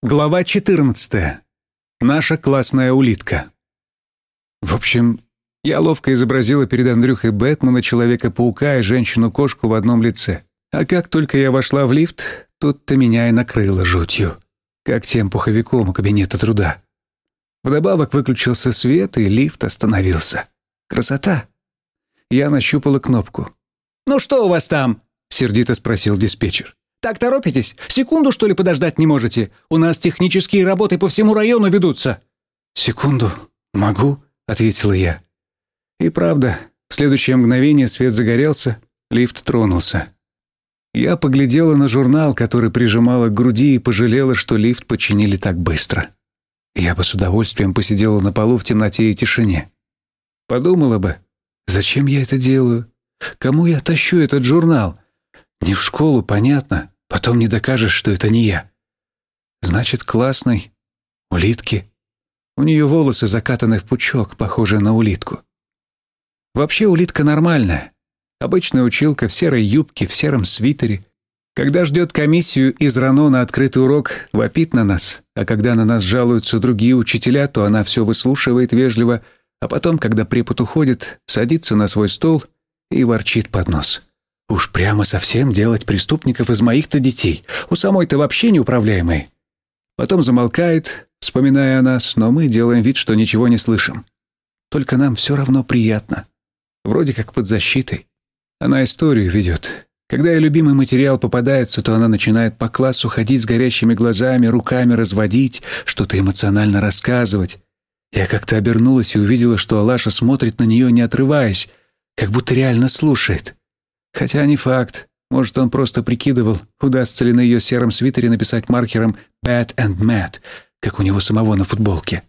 Глава 14. Наша классная улитка. В общем, я ловко изобразила перед Андрюхой Бэтмена, Человека-паука и женщину-кошку в одном лице. А как только я вошла в лифт, тут-то меня и накрыло жутью, как тем пуховиком у кабинета труда. Вдобавок выключился свет, и лифт остановился. Красота! Я нащупала кнопку. «Ну что у вас там?» — сердито спросил диспетчер. Так торопитесь? Секунду, что ли, подождать не можете? У нас технические работы по всему району ведутся». «Секунду. Могу», — ответила я. И правда, в следующее мгновение свет загорелся, лифт тронулся. Я поглядела на журнал, который прижимала к груди, и пожалела, что лифт починили так быстро. Я бы с удовольствием посидела на полу в темноте и тишине. Подумала бы, зачем я это делаю? Кому я тащу этот журнал? Не в школу, понятно. Потом не докажешь, что это не я. Значит, классный. Улитки. У нее волосы закатаны в пучок, похожие на улитку. Вообще улитка нормальная. Обычная училка в серой юбке, в сером свитере. Когда ждет комиссию из РАНО на открытый урок, вопит на нас, а когда на нас жалуются другие учителя, то она все выслушивает вежливо, а потом, когда препод уходит, садится на свой стол и ворчит под нос. Уж прямо совсем делать преступников из моих-то детей. У самой-то вообще неуправляемые. Потом замолкает, вспоминая о нас, но мы делаем вид, что ничего не слышим. Только нам все равно приятно. Вроде как под защитой. Она историю ведет. Когда ее любимый материал попадается, то она начинает по классу ходить с горящими глазами, руками разводить, что-то эмоционально рассказывать. Я как-то обернулась и увидела, что Алаша смотрит на нее, не отрываясь, как будто реально слушает. Хотя не факт. Может, он просто прикидывал, удастся ли на ее сером свитере написать маркером «Bad and Mad», как у него самого на футболке.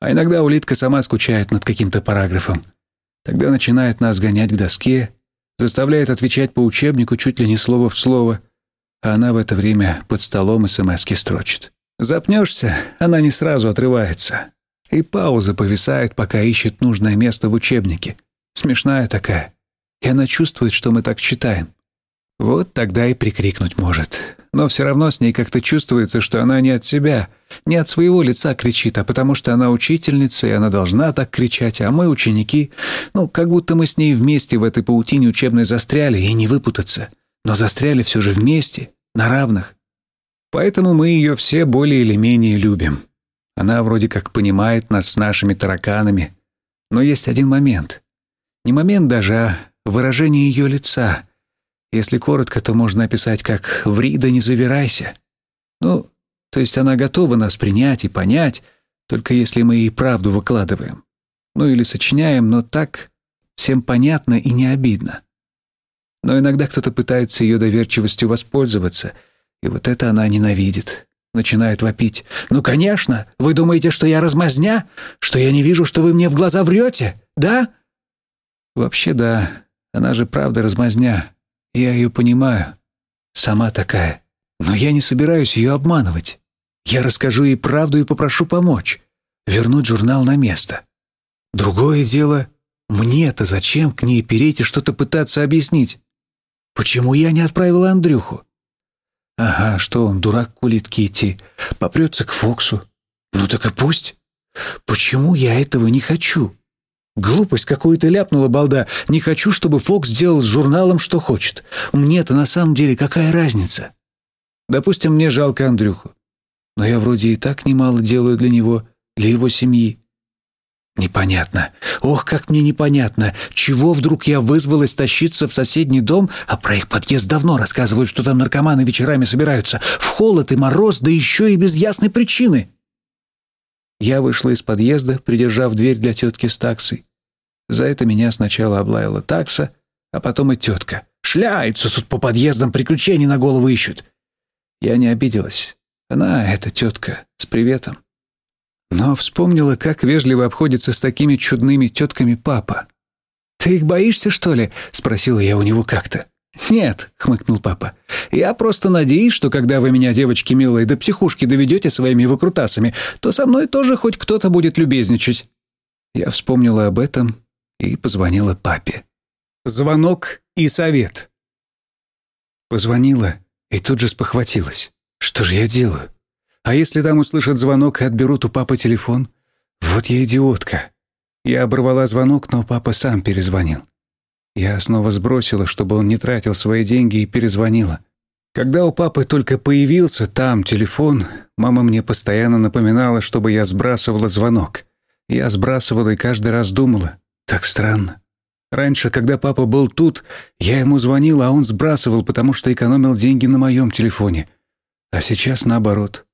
А иногда улитка сама скучает над каким-то параграфом. Тогда начинает нас гонять к доске, заставляет отвечать по учебнику чуть ли не слово в слово, а она в это время под столом смски строчит. Запнешься, она не сразу отрывается. И пауза повисает, пока ищет нужное место в учебнике. Смешная такая и она чувствует, что мы так считаем. Вот тогда и прикрикнуть может. Но все равно с ней как-то чувствуется, что она не от себя, не от своего лица кричит, а потому что она учительница, и она должна так кричать, а мы ученики. Ну, как будто мы с ней вместе в этой паутине учебной застряли и не выпутаться. Но застряли все же вместе, на равных. Поэтому мы ее все более или менее любим. Она вроде как понимает нас с нашими тараканами. Но есть один момент. Не момент даже, а выражение ее лица. Если коротко, то можно описать как «ври да не завирайся». Ну, то есть она готова нас принять и понять, только если мы ей правду выкладываем. Ну или сочиняем, но так всем понятно и не обидно. Но иногда кто-то пытается ее доверчивостью воспользоваться, и вот это она ненавидит. Начинает вопить. «Ну, конечно! Вы думаете, что я размазня? Что я не вижу, что вы мне в глаза врете? Да?» «Вообще, да. Она же правда размазня. Я ее понимаю. Сама такая. Но я не собираюсь ее обманывать. Я расскажу ей правду и попрошу помочь. Вернуть журнал на место. Другое дело, мне-то зачем к ней переть и что-то пытаться объяснить? Почему я не отправила Андрюху? Ага, что он, дурак к улитке идти, попрется к Фоксу. Ну так и пусть. Почему я этого не хочу? Глупость какую-то ляпнула балда. Не хочу, чтобы Фокс сделал с журналом, что хочет. Мне-то на самом деле какая разница? Допустим, мне жалко Андрюху. Но я вроде и так немало делаю для него, для его семьи. Непонятно. Ох, как мне непонятно. Чего вдруг я вызвалась тащиться в соседний дом, а про их подъезд давно рассказывают, что там наркоманы вечерами собираются. В холод и мороз, да еще и без ясной причины. Я вышла из подъезда, придержав дверь для тетки с таксой. За это меня сначала облаяла такса, а потом и тетка. Шляются тут по подъездам, приключений на голову ищут. Я не обиделась. Она, эта тетка, с приветом. Но вспомнила, как вежливо обходится с такими чудными тетками папа. «Ты их боишься, что ли?» — спросила я у него как-то. «Нет», — хмыкнул папа, — «я просто надеюсь, что когда вы меня, девочки милые, до психушки доведете своими выкрутасами, то со мной тоже хоть кто-то будет любезничать». Я вспомнила об этом и позвонила папе. Звонок и совет. Позвонила и тут же спохватилась. Что же я делаю? А если там услышат звонок и отберут у папы телефон? Вот я идиотка. Я оборвала звонок, но папа сам перезвонил. Я снова сбросила, чтобы он не тратил свои деньги, и перезвонила. Когда у папы только появился там телефон, мама мне постоянно напоминала, чтобы я сбрасывала звонок. Я сбрасывала и каждый раз думала. Так странно. Раньше, когда папа был тут, я ему звонил, а он сбрасывал, потому что экономил деньги на моем телефоне. А сейчас наоборот.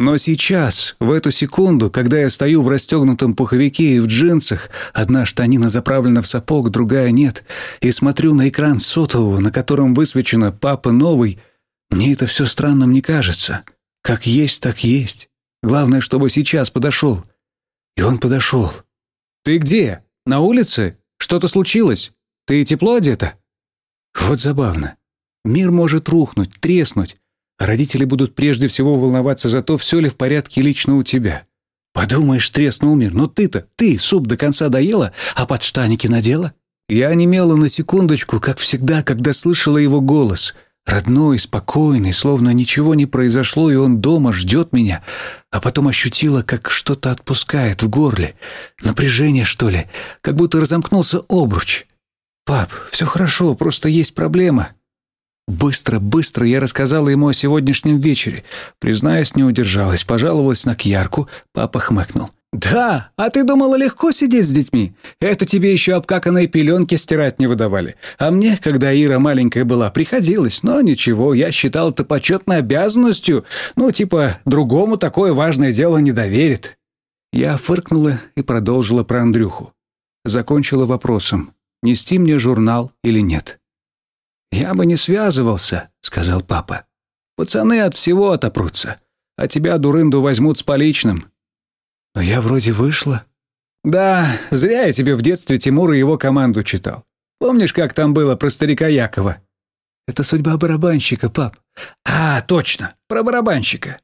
Но сейчас, в эту секунду, когда я стою в расстегнутом пуховике и в джинсах, одна штанина заправлена в сапог, другая нет, и смотрю на экран сотового, на котором высвечено «Папа новый», мне это все странным не кажется. Как есть, так есть. Главное, чтобы сейчас подошел. И он подошел. «Ты где? На улице? Что-то случилось? Ты тепло одета?» Вот забавно. Мир может рухнуть, треснуть, Родители будут прежде всего волноваться за то, все ли в порядке лично у тебя. Подумаешь, треснул мир. Но ты-то, ты суп до конца доела, а под штаники надела? Я онемела на секундочку, как всегда, когда слышала его голос. Родной, спокойный, словно ничего не произошло, и он дома ждет меня. А потом ощутила, как что-то отпускает в горле. Напряжение, что ли? Как будто разомкнулся обруч. «Пап, все хорошо, просто есть проблема». Быстро, быстро я рассказала ему о сегодняшнем вечере. Признаюсь, не удержалась, пожаловалась на Кьярку, папа хмыкнул. «Да, а ты думала легко сидеть с детьми? Это тебе еще обкаканные пеленки стирать не выдавали. А мне, когда Ира маленькая была, приходилось. Но ничего, я считал это почетной обязанностью. Ну, типа, другому такое важное дело не доверит». Я фыркнула и продолжила про Андрюху. Закончила вопросом, нести мне журнал или нет. «Я бы не связывался», — сказал папа. «Пацаны от всего отопрутся, а тебя, дурынду, возьмут с поличным». «Но я вроде вышла». «Да, зря я тебе в детстве Тимура и его команду читал. Помнишь, как там было про старика Якова?» «Это судьба барабанщика, пап». «А, точно, про барабанщика.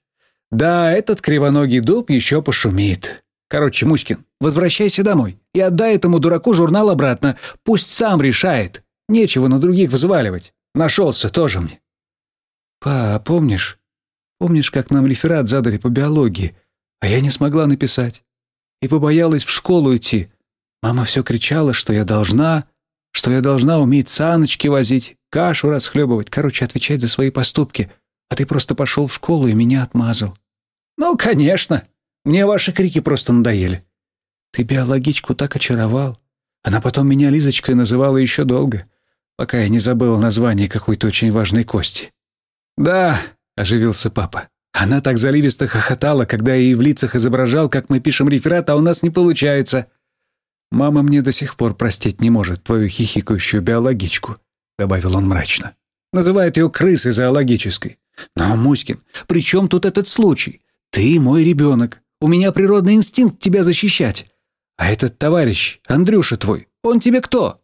Да, этот кривоногий дуб еще пошумит. Короче, Муськин, возвращайся домой и отдай этому дураку журнал обратно. Пусть сам решает, Нечего на других взваливать. Нашелся тоже мне. Па, помнишь? Помнишь, как нам реферат задали по биологии, а я не смогла написать? И побоялась в школу идти. Мама все кричала, что я должна, что я должна уметь саночки возить, кашу расхлебывать, короче, отвечать за свои поступки. А ты просто пошел в школу и меня отмазал. Ну, конечно. Мне ваши крики просто надоели. Ты биологичку так очаровал. Она потом меня Лизочкой называла еще долго пока я не забыл название какой-то очень важной кости. «Да», — оживился папа. «Она так заливисто хохотала, когда я ей в лицах изображал, как мы пишем реферат, а у нас не получается». «Мама мне до сих пор простить не может твою хихикающую биологичку», — добавил он мрачно. «Называет ее крысой зоологической». «Но, Муськин, при чем тут этот случай? Ты мой ребенок. У меня природный инстинкт тебя защищать. А этот товарищ, Андрюша твой, он тебе кто?»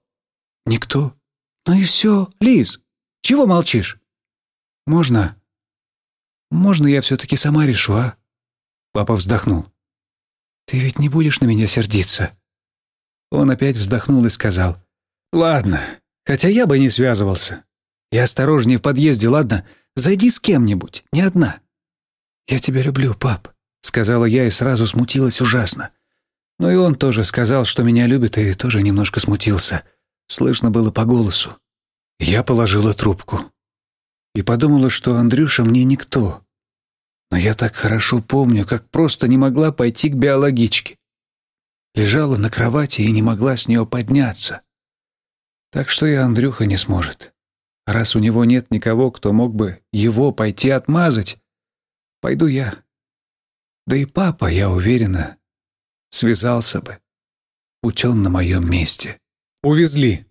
«Никто», «Ну и все, Лиз, чего молчишь?» «Можно? Можно я все-таки сама решу, а?» Папа вздохнул. «Ты ведь не будешь на меня сердиться?» Он опять вздохнул и сказал. «Ладно, хотя я бы не связывался. И осторожнее в подъезде, ладно? Зайди с кем-нибудь, не одна». «Я тебя люблю, пап», — сказала я и сразу смутилась ужасно. Ну и он тоже сказал, что меня любит, и тоже немножко смутился. Слышно было по голосу. Я положила трубку и подумала, что Андрюша мне никто. Но я так хорошо помню, как просто не могла пойти к биологичке. Лежала на кровати и не могла с нее подняться. Так что и Андрюха не сможет. Раз у него нет никого, кто мог бы его пойти отмазать, пойду я. Да и папа, я уверена, связался бы. Будь на моем месте. Увезли.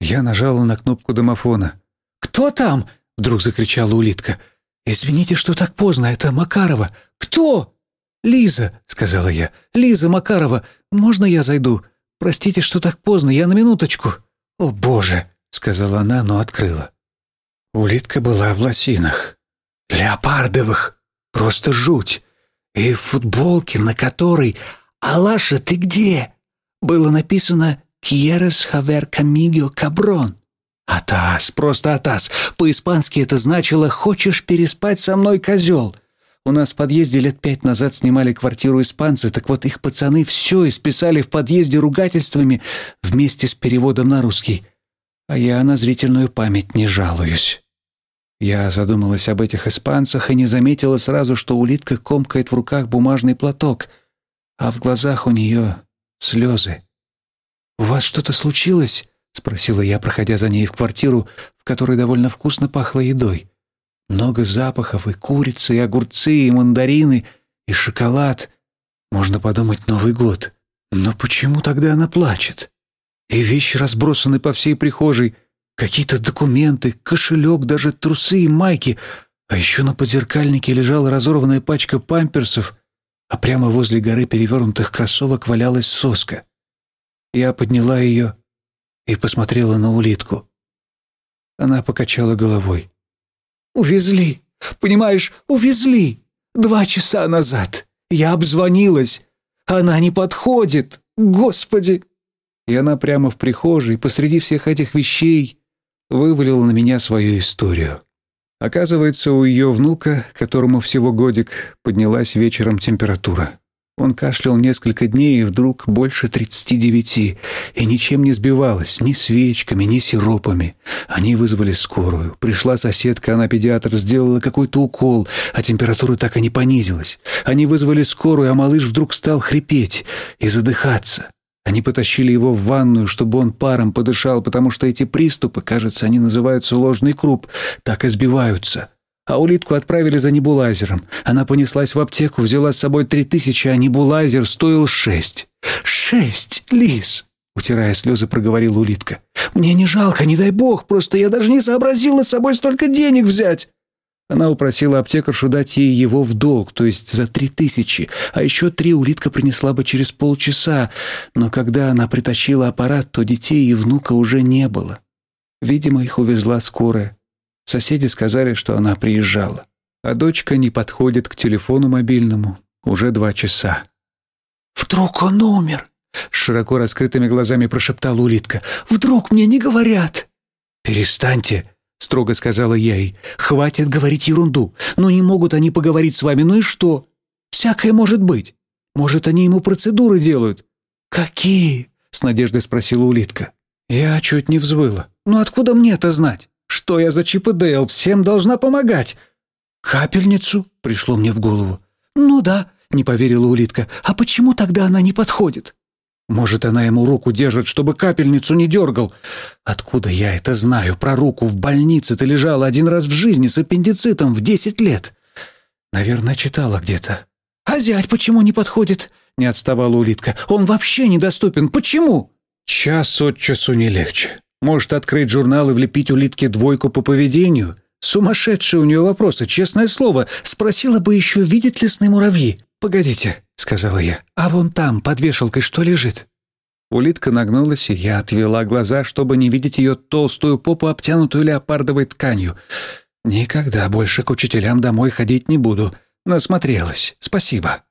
Я нажала на кнопку домофона. «Кто там?» — вдруг закричала улитка. «Извините, что так поздно, это Макарова. Кто?» «Лиза», — сказала я. «Лиза Макарова, можно я зайду? Простите, что так поздно, я на минуточку». «О, Боже», — сказала она, но открыла. Улитка была в лосинах. Леопардовых. Просто жуть. И в футболке, на которой «Алаша, ты где?» было написано «Quieres haver conmigo cabrón?» «Атас, просто атас. По-испански это значило «хочешь переспать со мной, козел?» У нас в подъезде лет пять назад снимали квартиру испанцы, так вот их пацаны все исписали в подъезде ругательствами вместе с переводом на русский. А я на зрительную память не жалуюсь. Я задумалась об этих испанцах и не заметила сразу, что улитка комкает в руках бумажный платок, а в глазах у нее слезы. «У вас что-то случилось?» — спросила я, проходя за ней в квартиру, в которой довольно вкусно пахло едой. Много запахов, и курица, и огурцы, и мандарины, и шоколад. Можно подумать, Новый год. Но почему тогда она плачет? И вещи разбросаны по всей прихожей. Какие-то документы, кошелек, даже трусы и майки. А еще на подзеркальнике лежала разорванная пачка памперсов, а прямо возле горы перевернутых кроссовок валялась соска. Я подняла ее и посмотрела на улитку. Она покачала головой. «Увезли. Понимаешь, увезли. Два часа назад. Я обзвонилась. Она не подходит. Господи!» И она прямо в прихожей, посреди всех этих вещей, вывалила на меня свою историю. Оказывается, у ее внука, которому всего годик, поднялась вечером температура. Он кашлял несколько дней, и вдруг больше тридцати девяти, и ничем не сбивалось, ни свечками, ни сиропами. Они вызвали скорую. Пришла соседка, она педиатр, сделала какой-то укол, а температура так и не понизилась. Они вызвали скорую, а малыш вдруг стал хрипеть и задыхаться. Они потащили его в ванную, чтобы он паром подышал, потому что эти приступы, кажется, они называются ложный круп, так и сбиваются. А улитку отправили за небулайзером. Она понеслась в аптеку, взяла с собой три тысячи, а небулайзер стоил шесть. «Шесть, Лис!» — утирая слезы, проговорила улитка. «Мне не жалко, не дай бог, просто я даже не сообразила с собой столько денег взять!» Она упросила аптекаршу дать ей его в долг, то есть за три тысячи, а еще три улитка принесла бы через полчаса, но когда она притащила аппарат, то детей и внука уже не было. Видимо, их увезла скорая. Соседи сказали, что она приезжала. А дочка не подходит к телефону мобильному. Уже два часа. «Вдруг он умер?» — широко раскрытыми глазами прошептала улитка. «Вдруг мне не говорят?» «Перестаньте», — строго сказала я ей. «Хватит говорить ерунду. Ну не могут они поговорить с вами, ну и что? Всякое может быть. Может, они ему процедуры делают?» «Какие?» — с надеждой спросила улитка. Я чуть не взвыла. «Ну откуда мне это знать?» Что я за Чип и Дейл? Всем должна помогать. Капельницу? Пришло мне в голову. Ну да, не поверила улитка. А почему тогда она не подходит? Может, она ему руку держит, чтобы капельницу не дергал. Откуда я это знаю? Про руку в больнице ты лежала один раз в жизни с аппендицитом в десять лет. Наверное, читала где-то. А зять почему не подходит? Не отставала улитка. Он вообще недоступен. Почему? Час от часу не легче. Может, открыть журнал и влепить улитке двойку по поведению? Сумасшедшие у нее вопросы, честное слово. Спросила бы еще, видит ли сны муравьи. «Погодите», — сказала я, — «а вон там, под вешалкой, что лежит?» Улитка нагнулась, и я отвела глаза, чтобы не видеть ее толстую попу, обтянутую леопардовой тканью. «Никогда больше к учителям домой ходить не буду. Насмотрелась. Спасибо».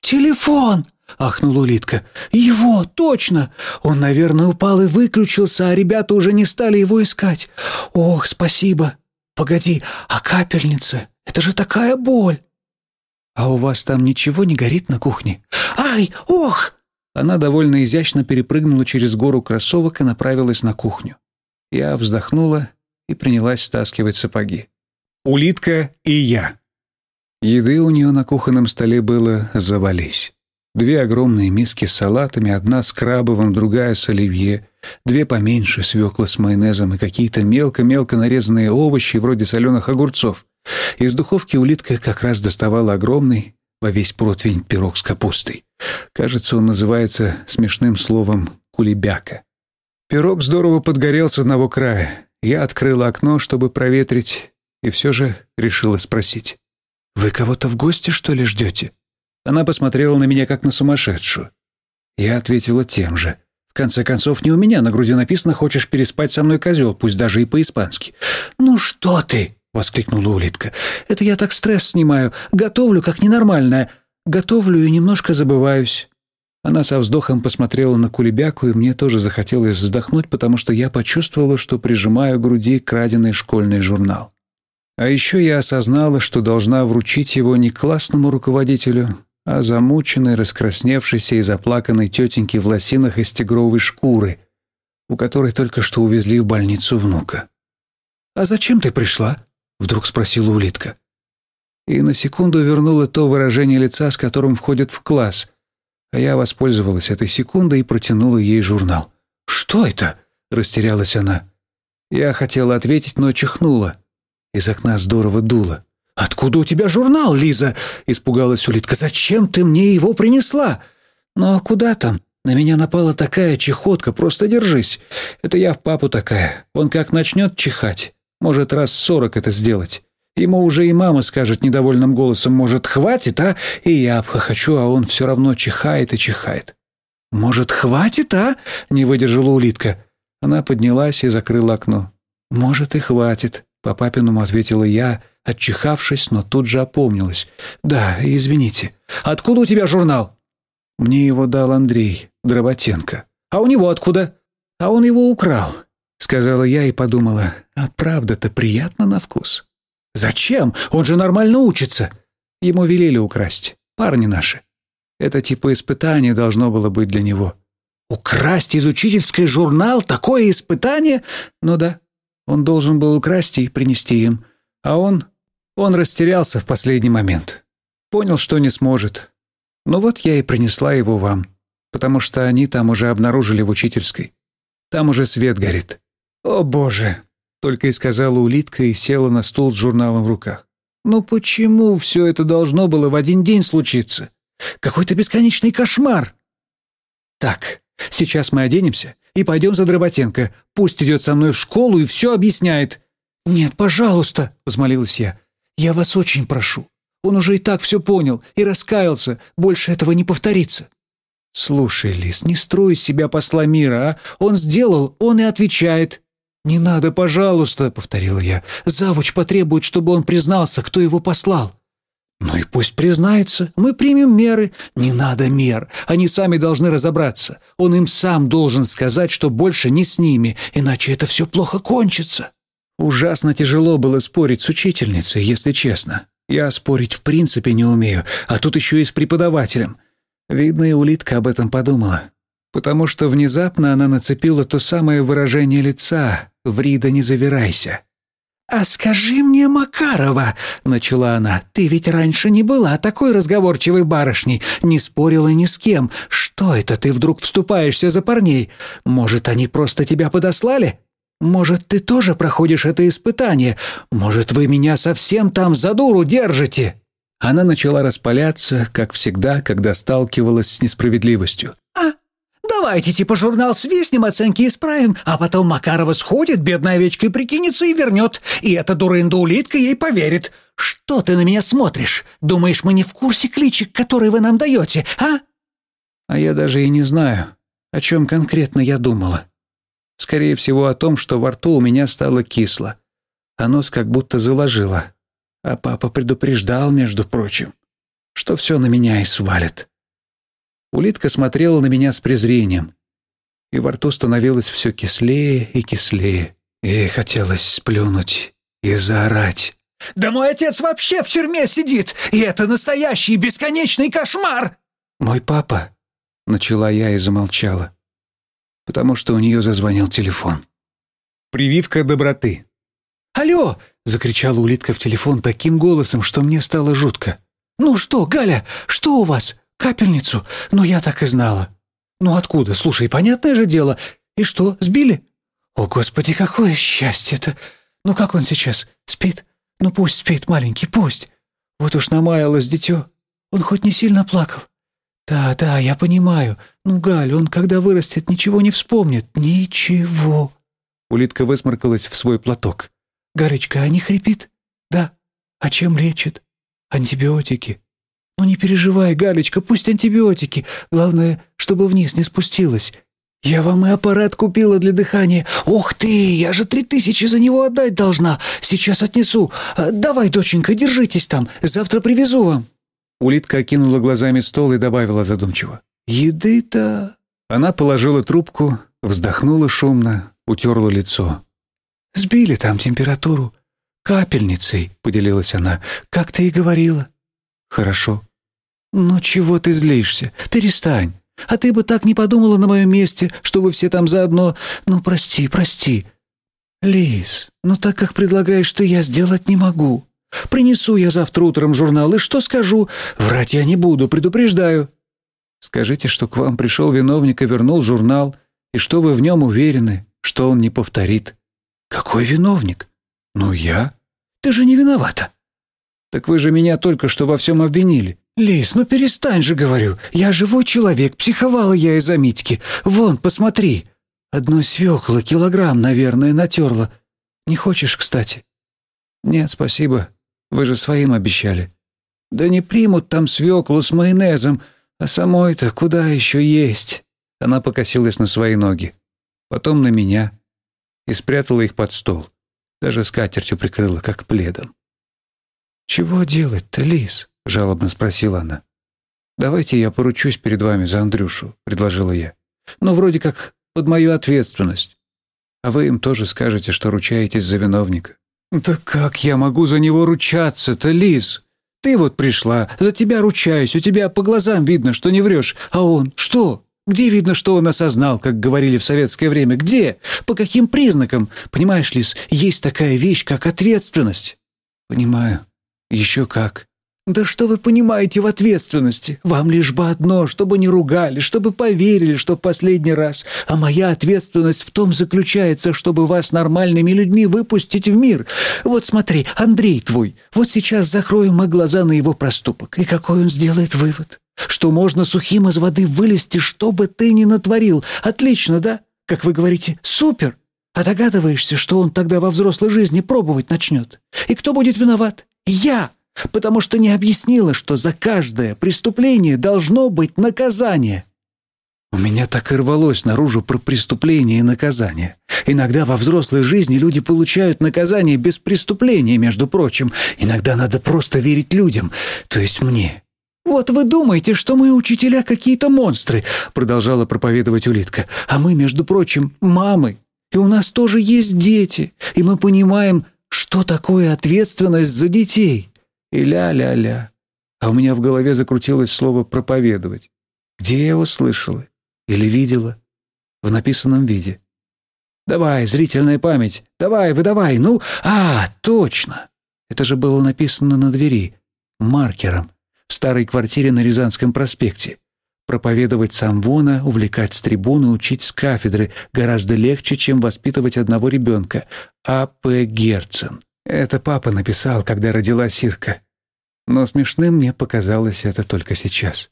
«Телефон!» — ахнула улитка. «Его, точно! Он, наверное, упал и выключился, а ребята уже не стали его искать. Ох, спасибо! Погоди, а капельница? Это же такая боль!» «А у вас там ничего не горит на кухне?» «Ай, ох!» Она довольно изящно перепрыгнула через гору кроссовок и направилась на кухню. Я вздохнула и принялась стаскивать сапоги. Улитка и я. Еды у нее на кухонном столе было завались. Две огромные миски с салатами, одна с крабовым, другая с оливье, две поменьше свекла с майонезом и какие-то мелко-мелко нарезанные овощи, вроде соленых огурцов. Из духовки улитка как раз доставала огромный во весь противень пирог с капустой. Кажется, он называется смешным словом «кулебяка». Пирог здорово подгорел с одного края. Я открыла окно, чтобы проветрить, и все же решила спросить. «Вы кого-то в гости, что ли, ждете?» Она посмотрела на меня, как на сумасшедшую. Я ответила тем же. В конце концов, не у меня на груди написано «Хочешь переспать со мной, козел», пусть даже и по-испански. «Ну что ты!» — воскликнула улитка. «Это я так стресс снимаю. Готовлю, как ненормальная. Готовлю и немножко забываюсь». Она со вздохом посмотрела на кулебяку, и мне тоже захотелось вздохнуть, потому что я почувствовала, что прижимаю к груди краденый школьный журнал. А еще я осознала, что должна вручить его не классному руководителю, а замученной, раскрасневшейся и заплаканной тетеньке в лосинах из тигровой шкуры, у которой только что увезли в больницу внука. «А зачем ты пришла?» — вдруг спросила улитка. И на секунду вернула то выражение лица, с которым входит в класс. А я воспользовалась этой секундой и протянула ей журнал. «Что это?» — растерялась она. Я хотела ответить, но чихнула. Из окна здорово дуло. «Откуда у тебя журнал, Лиза?» — испугалась улитка. «Зачем ты мне его принесла?» «Ну а куда там? На меня напала такая чехотка, просто держись. Это я в папу такая. Он как начнет чихать, может раз сорок это сделать. Ему уже и мама скажет недовольным голосом, может, хватит, а? И я обхохочу, а он все равно чихает и чихает. «Может, хватит, а?» — не выдержала улитка. Она поднялась и закрыла окно. «Может, и хватит», — по папиному ответила я, отчихавшись, но тут же опомнилась. «Да, извините. Откуда у тебя журнал?» «Мне его дал Андрей Дроботенко». «А у него откуда?» «А он его украл», — сказала я и подумала. «А правда-то приятно на вкус». «Зачем? Он же нормально учится». Ему велели украсть. Парни наши. Это типа испытание должно было быть для него. Украсть из учительской журнал такое испытание? Ну да. Он должен был украсть и принести им. А он... Он растерялся в последний момент. Понял, что не сможет. Ну вот я и принесла его вам. Потому что они там уже обнаружили в учительской. Там уже свет горит. О, боже! Только и сказала улитка и села на стул с журналом в руках. Ну почему все это должно было в один день случиться? Какой-то бесконечный кошмар. Так, сейчас мы оденемся и пойдем за Дроботенко. Пусть идет со мной в школу и все объясняет. Нет, пожалуйста, взмолилась я. Я вас очень прошу. Он уже и так все понял и раскаялся. Больше этого не повторится. Слушай, Лис, не строй из себя посла мира, а? Он сделал, он и отвечает. «Не надо, пожалуйста», — повторила я. «Завуч потребует, чтобы он признался, кто его послал». «Ну и пусть признается. Мы примем меры». «Не надо мер. Они сами должны разобраться. Он им сам должен сказать, что больше не с ними, иначе это все плохо кончится». Ужасно тяжело было спорить с учительницей, если честно. Я спорить в принципе не умею, а тут еще и с преподавателем. Видно, и улитка об этом подумала. Потому что внезапно она нацепила то самое выражение лица «Врида, не завирайся». «А скажи мне, Макарова», — начала она, — «ты ведь раньше не была такой разговорчивой барышней, не спорила ни с кем. Что это ты вдруг вступаешься за парней? Может, они просто тебя подослали? Может, ты тоже проходишь это испытание? Может, вы меня совсем там за дуру держите?» Она начала распаляться, как всегда, когда сталкивалась с несправедливостью. Давайте типа журнал свистнем, оценки исправим, а потом Макарова сходит, бедная овечка, и прикинется, и вернет. И эта дурында-улитка ей поверит. Что ты на меня смотришь? Думаешь, мы не в курсе кличек, которые вы нам даете, а? А я даже и не знаю, о чем конкретно я думала. Скорее всего, о том, что во рту у меня стало кисло, а нос как будто заложило. А папа предупреждал, между прочим, что все на меня и свалит. Улитка смотрела на меня с презрением, и во рту становилось все кислее и кислее. И хотелось сплюнуть и заорать. «Да мой отец вообще в тюрьме сидит, и это настоящий бесконечный кошмар!» «Мой папа», — начала я и замолчала, потому что у нее зазвонил телефон. Прививка доброты. «Алло!» — закричала улитка в телефон таким голосом, что мне стало жутко. «Ну что, Галя, что у вас? Капельницу? Ну, я так и знала. Ну, откуда? Слушай, понятное же дело. И что, сбили? О, Господи, какое счастье-то! Ну, как он сейчас? Спит? Ну, пусть спит, маленький, пусть. Вот уж намаялось дитё. Он хоть не сильно плакал. Да, да, я понимаю. Ну, Галь, он, когда вырастет, ничего не вспомнит. Ничего. Улитка высморкалась в свой платок. Горычка, а не хрипит? Да. А чем лечит? Антибиотики. «Ну не переживай, Галечка, пусть антибиотики. Главное, чтобы вниз не спустилась. Я вам и аппарат купила для дыхания. Ух ты, я же три тысячи за него отдать должна. Сейчас отнесу. А, давай, доченька, держитесь там. Завтра привезу вам». Улитка окинула глазами стол и добавила задумчиво. «Еды-то...» Она положила трубку, вздохнула шумно, утерла лицо. «Сбили там температуру. «Капельницей», — поделилась она, — «как ты и говорила». «Хорошо». «Ну чего ты злишься? Перестань. А ты бы так не подумала на моем месте, что вы все там заодно. Ну, прости, прости». «Лиз, ну так как предлагаешь ты, я сделать не могу. Принесу я завтра утром журнал, и что скажу? Врать я не буду, предупреждаю». «Скажите, что к вам пришел виновник и вернул журнал, и что вы в нем уверены, что он не повторит». «Какой виновник?» «Ну, я. Ты же не виновата». «Так вы же меня только что во всем обвинили». «Лиз, ну перестань же, говорю. Я живой человек, психовала я из-за Митьки. Вон, посмотри. Одной свеклы килограмм, наверное, натерла. Не хочешь, кстати?» «Нет, спасибо. Вы же своим обещали». «Да не примут там свеклу с майонезом, а самой-то куда еще есть?» Она покосилась на свои ноги, потом на меня и спрятала их под стол. Даже скатертью прикрыла, как пледом. «Чего делать-то, Лис?» — жалобно спросила она. «Давайте я поручусь перед вами за Андрюшу», — предложила я. «Ну, вроде как под мою ответственность. А вы им тоже скажете, что ручаетесь за виновника». «Да как я могу за него ручаться-то, Лиз? Ты вот пришла, за тебя ручаюсь, у тебя по глазам видно, что не врешь, а он что? Где видно, что он осознал, как говорили в советское время? Где? По каким признакам? Понимаешь, Лиз, есть такая вещь, как ответственность». «Понимаю. Еще как. Да что вы понимаете в ответственности? Вам лишь бы одно, чтобы не ругали, чтобы поверили, что в последний раз. А моя ответственность в том заключается, чтобы вас нормальными людьми выпустить в мир. Вот смотри, Андрей твой. Вот сейчас закроем мы глаза на его проступок. И какой он сделает вывод? Что можно сухим из воды вылезти, что бы ты ни натворил. Отлично, да? Как вы говорите, супер. А догадываешься, что он тогда во взрослой жизни пробовать начнет? И кто будет виноват? Я! потому что не объяснила, что за каждое преступление должно быть наказание. У меня так и рвалось наружу про преступление и наказание. Иногда во взрослой жизни люди получают наказание без преступления, между прочим. Иногда надо просто верить людям, то есть мне. «Вот вы думаете, что мы, учителя, какие-то монстры», — продолжала проповедовать улитка. «А мы, между прочим, мамы. И у нас тоже есть дети. И мы понимаем, что такое ответственность за детей и ля-ля-ля. А у меня в голове закрутилось слово «проповедовать». Где я его слышала? Или видела? В написанном виде. «Давай, зрительная память! Давай, выдавай! Ну, а, точно!» Это же было написано на двери, маркером, в старой квартире на Рязанском проспекте. Проповедовать сам вона, увлекать с трибуны, учить с кафедры гораздо легче, чем воспитывать одного ребенка. А. П. Герцен. Это папа написал, когда родилась Сирка. Но смешным мне показалось это только сейчас.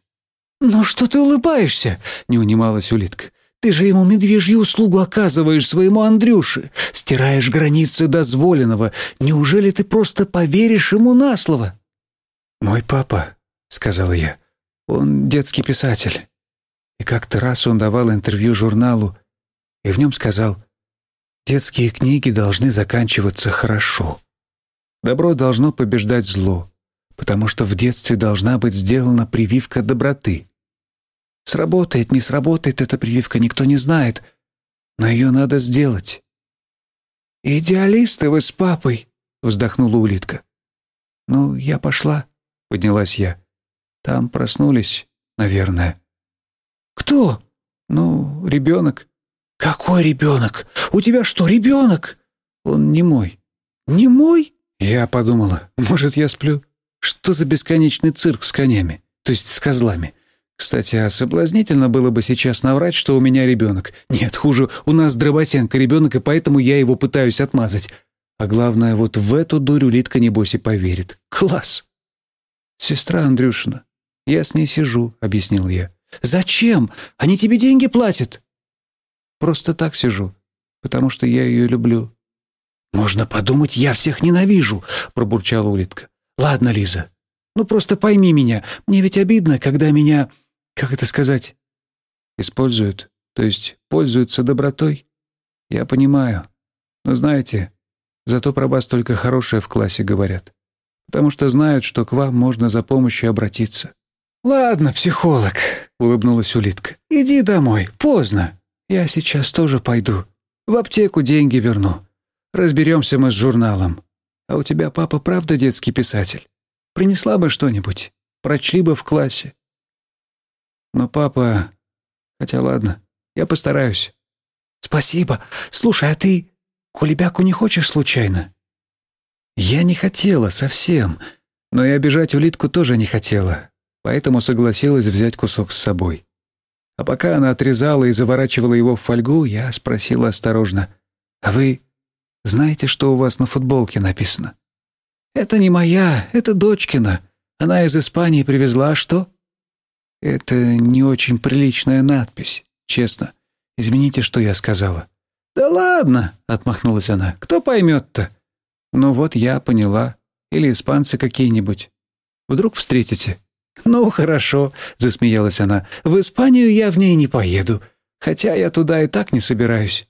«Ну что ты улыбаешься?» — не унималась улитка. «Ты же ему медвежью услугу оказываешь своему Андрюше, стираешь границы дозволенного. Неужели ты просто поверишь ему на слово?» «Мой папа», — сказала я, — «он детский писатель. И как-то раз он давал интервью журналу, и в нем сказал, детские книги должны заканчиваться хорошо. Добро должно побеждать зло, потому что в детстве должна быть сделана прививка доброты. Сработает, не сработает эта прививка, никто не знает, но ее надо сделать. «Идеалисты вы с папой», — вздохнула улитка. «Ну, я пошла», — поднялась я. «Там проснулись, наверное». «Кто?» «Ну, ребенок». «Какой ребенок? У тебя что, ребенок?» «Он не мой». «Не мой?» Я подумала, может, я сплю? Что за бесконечный цирк с конями? То есть с козлами? Кстати, а соблазнительно было бы сейчас наврать, что у меня ребенок. Нет, хуже, у нас дроботенко ребенок, и поэтому я его пытаюсь отмазать. А главное, вот в эту дурю Литка, небось, и поверит. Класс! Сестра Андрюшина. Я с ней сижу, — объяснил я. Зачем? Они тебе деньги платят. Просто так сижу, потому что я ее люблю. «Можно подумать, я всех ненавижу», — пробурчала улитка. «Ладно, Лиза, ну просто пойми меня. Мне ведь обидно, когда меня... Как это сказать?» «Используют, то есть пользуются добротой. Я понимаю. Но знаете, зато про вас только хорошее в классе говорят. Потому что знают, что к вам можно за помощью обратиться». «Ладно, психолог», — улыбнулась улитка. «Иди домой, поздно. Я сейчас тоже пойду. В аптеку деньги верну. Разберемся мы с журналом. А у тебя папа правда детский писатель? Принесла бы что-нибудь, прочли бы в классе. Но папа... Хотя ладно, я постараюсь. Спасибо. Слушай, а ты кулебяку не хочешь случайно? Я не хотела совсем, но и обижать улитку тоже не хотела, поэтому согласилась взять кусок с собой. А пока она отрезала и заворачивала его в фольгу, я спросила осторожно, «А вы знаете, что у вас на футболке написано?» «Это не моя, это дочкина. Она из Испании привезла, а что?» «Это не очень приличная надпись, честно. Извините, что я сказала». «Да ладно!» — отмахнулась она. «Кто поймет-то?» «Ну вот я поняла. Или испанцы какие-нибудь. Вдруг встретите?» «Ну, хорошо», — засмеялась она. «В Испанию я в ней не поеду, хотя я туда и так не собираюсь».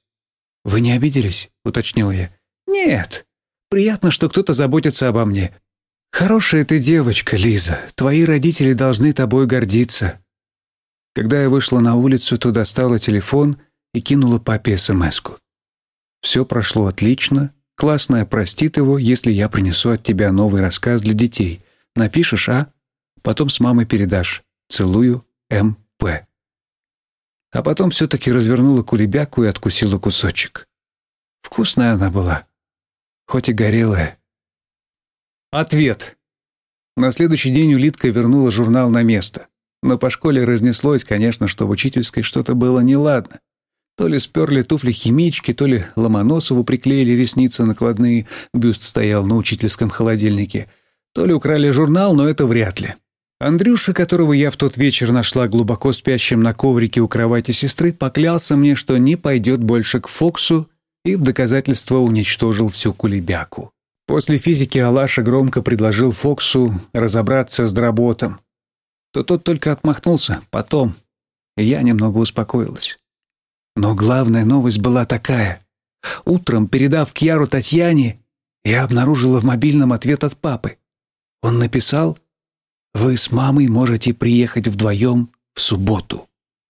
«Вы не обиделись?» — уточнил я. «Нет. Приятно, что кто-то заботится обо мне. Хорошая ты девочка, Лиза. Твои родители должны тобой гордиться». Когда я вышла на улицу, то достала телефон и кинула папе СМС-ку. «Все прошло отлично. Классная простит его, если я принесу от тебя новый рассказ для детей. Напишешь, а?» Потом с мамой передашь. Целую, М.П. А потом все-таки развернула кулебяку и откусила кусочек. Вкусная она была, хоть и горелая. Ответ. На следующий день улитка вернула журнал на место. Но по школе разнеслось, конечно, что в учительской что-то было неладно. То ли сперли туфли химички, то ли Ломоносову приклеили ресницы накладные, бюст стоял на учительском холодильнике, то ли украли журнал, но это вряд ли. Андрюша, которого я в тот вечер нашла глубоко спящим на коврике у кровати сестры, поклялся мне, что не пойдет больше к Фоксу и в доказательство уничтожил всю кулебяку. После физики Алаша громко предложил Фоксу разобраться с дроботом. То тот только отмахнулся, потом. Я немного успокоилась. Но главная новость была такая. Утром, передав Кьяру Татьяне, я обнаружила в мобильном ответ от папы. Он написал вы с мамой можете приехать вдвоем в субботу.